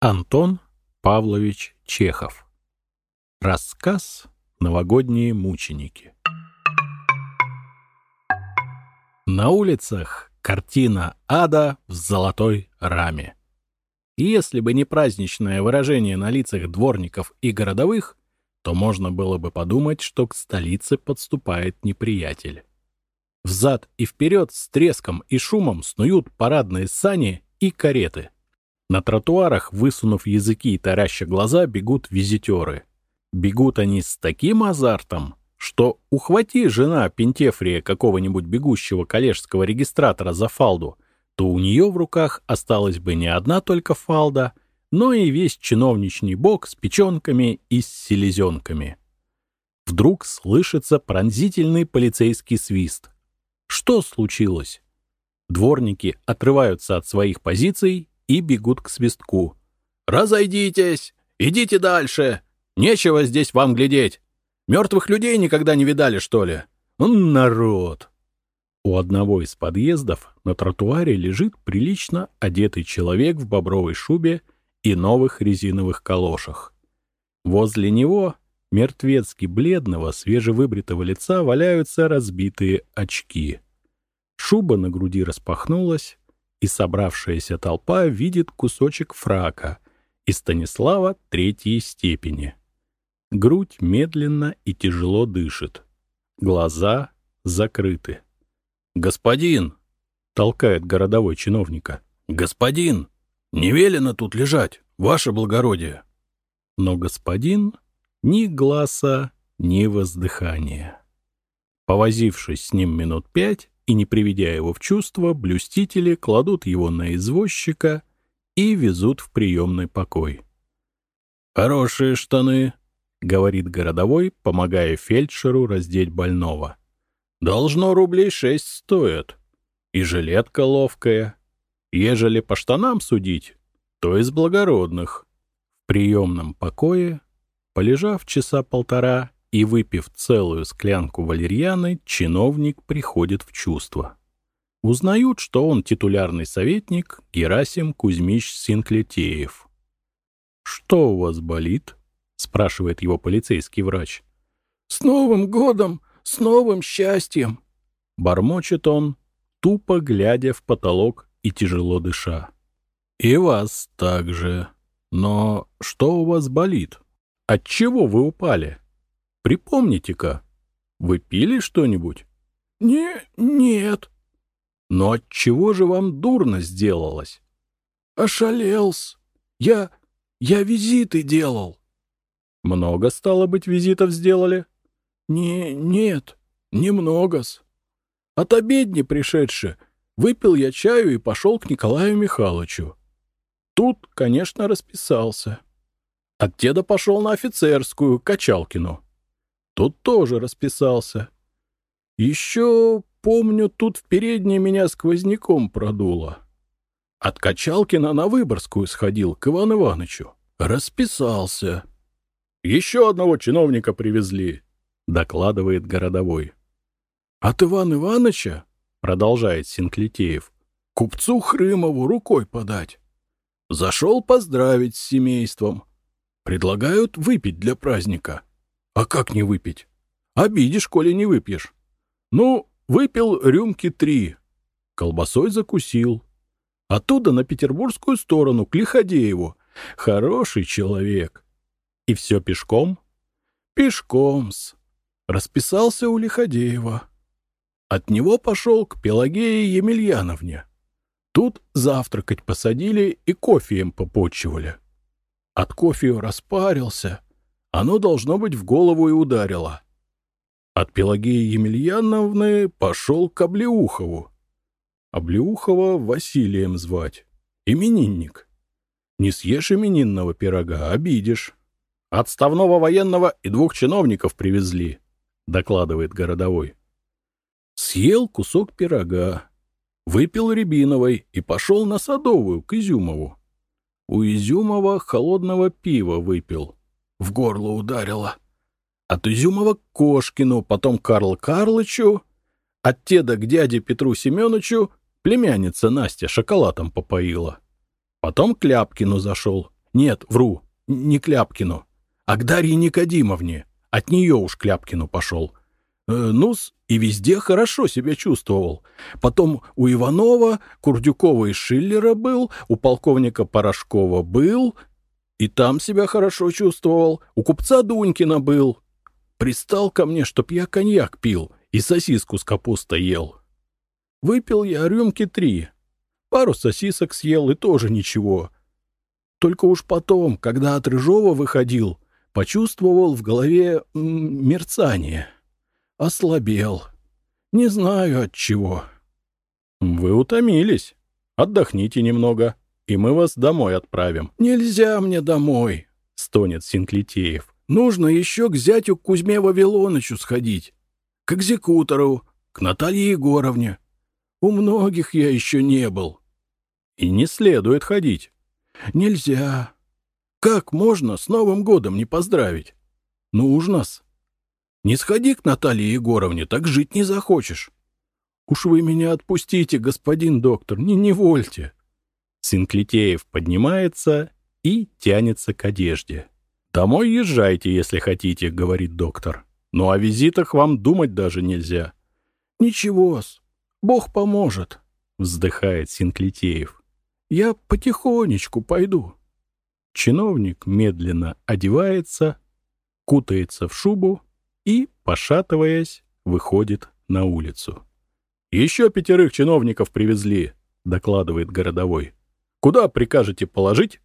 Антон Павлович Чехов. Рассказ «Новогодние мученики». На улицах картина ада в золотой раме. И если бы не праздничное выражение на лицах дворников и городовых, то можно было бы подумать, что к столице подступает неприятель. Взад и вперед с треском и шумом снуют парадные сани и кареты — на тротуарах, высунув языки и тараща глаза, бегут визитеры. Бегут они с таким азартом, что ухвати жена Пентефрия какого-нибудь бегущего коллежского регистратора за фалду, то у нее в руках осталась бы не одна только фалда, но и весь чиновничный бок с печенками и с селезенками. Вдруг слышится пронзительный полицейский свист. Что случилось? Дворники отрываются от своих позиций и бегут к свистку. «Разойдитесь! Идите дальше! Нечего здесь вам глядеть! Мертвых людей никогда не видали, что ли? Народ!» У одного из подъездов на тротуаре лежит прилично одетый человек в бобровой шубе и новых резиновых калошах. Возле него мертвецки бледного, свежевыбритого лица валяются разбитые очки. Шуба на груди распахнулась, и собравшаяся толпа видит кусочек фрака и Станислава третьей степени. Грудь медленно и тяжело дышит. Глаза закрыты. «Господин!» — толкает городовой чиновника. «Господин! Не велено тут лежать, ваше благородие!» Но господин ни глаза, ни воздыхания. Повозившись с ним минут пять, и, не приведя его в чувство, блюстители кладут его на извозчика и везут в приемный покой. «Хорошие штаны», — говорит городовой, помогая фельдшеру раздеть больного. «Должно рублей шесть стоит. И жилетка ловкая. Ежели по штанам судить, то из благородных». В приемном покое, полежав часа полтора, и, выпив целую склянку валерьяны, чиновник приходит в чувство. Узнают, что он титулярный советник Герасим Кузьмич Синклетеев. «Что у вас болит?» — спрашивает его полицейский врач. «С Новым годом! С новым счастьем!» Бормочет он, тупо глядя в потолок и тяжело дыша. «И вас также. Но что у вас болит? Отчего вы упали?» Припомните-ка, вы пили что-нибудь? — Не, нет. — Но от чего же вам дурно сделалось? — Ошалелся. Я... я визиты делал. — Много, стало быть, визитов сделали? — Не, нет, немного. От обедни пришедше выпил я чаю и пошел к Николаю Михайловичу. Тут, конечно, расписался. От деда пошел на офицерскую, к Качалкину. — тот тоже расписался. Еще, помню, тут в передней меня сквозняком продуло. От Качалкина на Выборгскую сходил к Ивану Ивановичу. Расписался. «Еще одного чиновника привезли», — докладывает городовой. «От Ивана Ивановича?» — продолжает Синклитеев. «Купцу Хрымову рукой подать. Зашел поздравить с семейством. Предлагают выпить для праздника. А как не выпить? Обидишь, коли не выпьешь. Ну, выпил рюмки три. Колбасой закусил. Оттуда на петербургскую сторону, к Лиходееву. Хороший человек. И все пешком? Пешком-с. Расписался у Лиходеева. От него пошел к Пелагее Емельяновне. Тут завтракать посадили и кофеем попотчевали. От кофею распарился — оно, должно быть, в голову и ударило. От Пелагеи Емельяновны пошел к Облеухову. Облеухова Василием звать. Именинник. Не съешь именинного пирога, обидишь. Отставного военного и двух чиновников привезли, докладывает городовой. Съел кусок пирога, выпил рябиновой и пошел на Садовую, к Изюмову. У Изюмова холодного пива выпил в горло ударило. От Изюмова к Кошкину, потом Карл Карлычу, от теда к дяде Петру Семеновичу племянница Настя шоколадом попоила. Потом к Ляпкину зашел. Нет, вру, не к Ляпкину, а к Дарье Никодимовне. От нее уж к Ляпкину пошел. Э, Нус и везде хорошо себя чувствовал. Потом у Иванова, Курдюкова и Шиллера был, у полковника Порошкова был, и там себя хорошо чувствовал, у купца Дунькина был. Пристал ко мне, чтоб я коньяк пил и сосиску с капустой ел. Выпил я рюмки три, пару сосисок съел и тоже ничего. Только уж потом, когда от Рыжова выходил, почувствовал в голове мерцание. Ослабел. Не знаю от чего. Вы утомились. Отдохните немного и мы вас домой отправим». «Нельзя мне домой», — стонет Синклитеев. «Нужно еще к зятю Кузьме Вавилонычу сходить, к экзекутору, к Наталье Егоровне. У многих я еще не был». «И не следует ходить». «Нельзя. Как можно с Новым годом не поздравить? Ну, Нужно-с. Не сходи к Наталье Егоровне, так жить не захочешь». «Уж вы меня отпустите, господин доктор, не невольте!» Синклитеев поднимается и тянется к одежде. «Домой езжайте, если хотите», — говорит доктор. Ну, о визитах вам думать даже нельзя». «Ничего-с, Бог поможет», — вздыхает Синклитеев. «Я потихонечку пойду». Чиновник медленно одевается, кутается в шубу и, пошатываясь, выходит на улицу. «Еще пятерых чиновников привезли», — докладывает городовой. Куда прикажете положить,